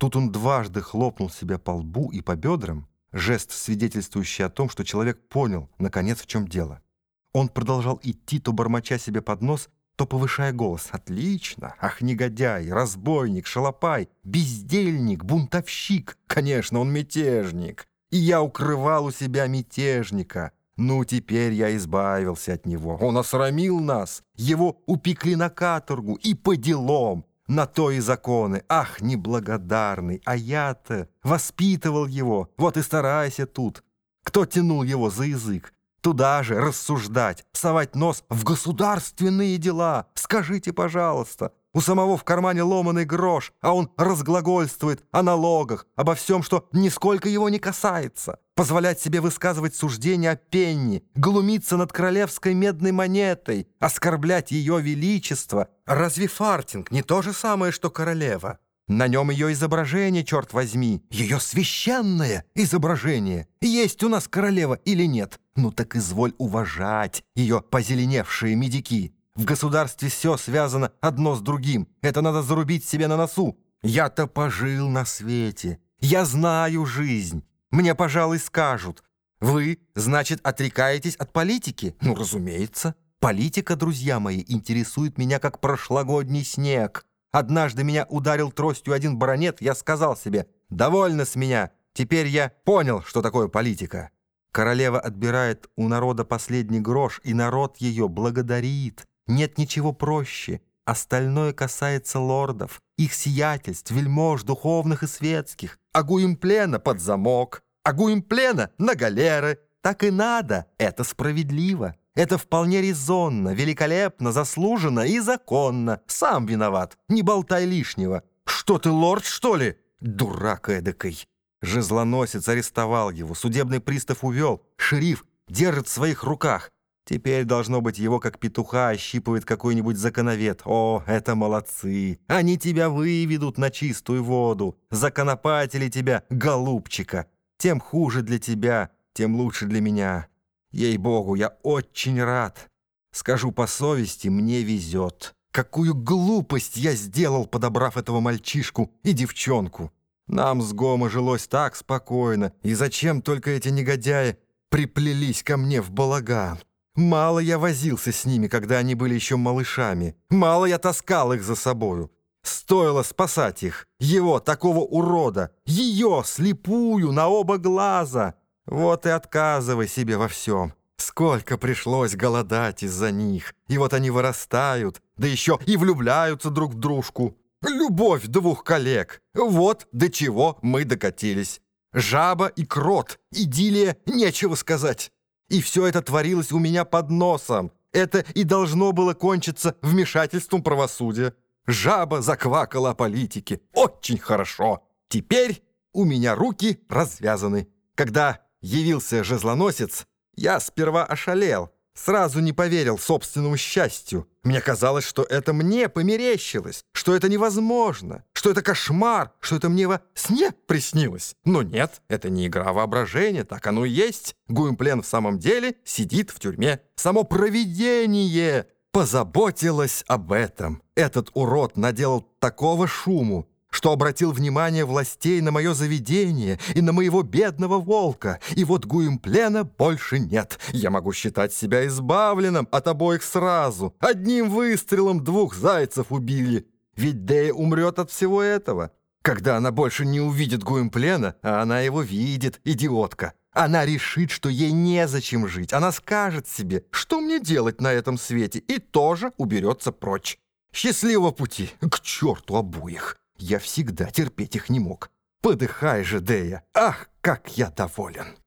Тут он дважды хлопнул себя по лбу и по бедрам, жест, свидетельствующий о том, что человек понял, наконец, в чем дело. Он продолжал идти, то бормоча себе под нос, то повышая голос. «Отлично! Ах, негодяй, разбойник, шалопай, бездельник, бунтовщик! Конечно, он мятежник! И я укрывал у себя мятежника!» Ну, теперь я избавился от него. Он осрамил нас. Его упекли на каторгу и по делам. На то и законы. Ах, неблагодарный. А я-то воспитывал его. Вот и старайся тут. Кто тянул его за язык? Туда же рассуждать, совать нос в государственные дела. Скажите, пожалуйста, у самого в кармане ломаный грош, а он разглагольствует о налогах, обо всем, что нисколько его не касается. Позволять себе высказывать суждения о пенни, глумиться над королевской медной монетой, оскорблять ее величество. Разве фартинг не то же самое, что королева? На нем ее изображение, черт возьми, ее священное изображение. Есть у нас королева или нет? Ну так изволь уважать ее позеленевшие медики. В государстве все связано одно с другим. Это надо зарубить себе на носу. Я-то пожил на свете. Я знаю жизнь. Мне, пожалуй, скажут. Вы, значит, отрекаетесь от политики? Ну, разумеется. Политика, друзья мои, интересует меня как прошлогодний снег. Однажды меня ударил тростью один баронет, я сказал себе «Довольно с меня, теперь я понял, что такое политика». Королева отбирает у народа последний грош, и народ ее благодарит. Нет ничего проще. Остальное касается лордов, их сиятельств, вельмож, духовных и светских. А плена под замок, а плена на галеры. Так и надо, это справедливо. Это вполне резонно, великолепно, заслуженно и законно. Сам виноват, не болтай лишнего. Что ты, лорд, что ли? Дурак эдакой. Жезлоносец арестовал его, судебный пристав увел. Шериф держит в своих руках. Теперь, должно быть, его как петуха ощипывает какой-нибудь законовед. О, это молодцы! Они тебя выведут на чистую воду. Законопатили тебя, голубчика. Тем хуже для тебя, тем лучше для меня. Ей-богу, я очень рад. Скажу по совести, мне везет. Какую глупость я сделал, подобрав этого мальчишку и девчонку. Нам с Гома жилось так спокойно, и зачем только эти негодяи приплелись ко мне в балаган? Мало я возился с ними, когда они были еще малышами. Мало я таскал их за собою. Стоило спасать их, его, такого урода, ее, слепую, на оба глаза. Вот и отказывай себе во всем. Сколько пришлось голодать из-за них. И вот они вырастают, да еще и влюбляются друг в дружку. Любовь двух коллег. Вот до чего мы докатились. Жаба и крот. Идиллия, нечего сказать. И все это творилось у меня под носом. Это и должно было кончиться вмешательством правосудия. Жаба заквакала о политике. Очень хорошо. Теперь у меня руки развязаны. Когда явился жезлоносец, я сперва ошалел, сразу не поверил собственному счастью. Мне казалось, что это мне померещилось, что это невозможно, что это кошмар, что это мне во сне приснилось. Но нет, это не игра воображения, так оно и есть. Гуимплен в самом деле сидит в тюрьме. Само провидение позаботилось об этом. Этот урод наделал такого шуму, что обратил внимание властей на мое заведение и на моего бедного волка. И вот Гуимплена больше нет. Я могу считать себя избавленным от обоих сразу. Одним выстрелом двух зайцев убили. Ведь Дея умрет от всего этого. Когда она больше не увидит Гуимплена, а она его видит, идиотка. Она решит, что ей незачем жить. Она скажет себе, что мне делать на этом свете, и тоже уберется прочь. Счастливого пути! К черту обоих! Я всегда терпеть их не мог. Подыхай же, Дея! Ах, как я доволен!»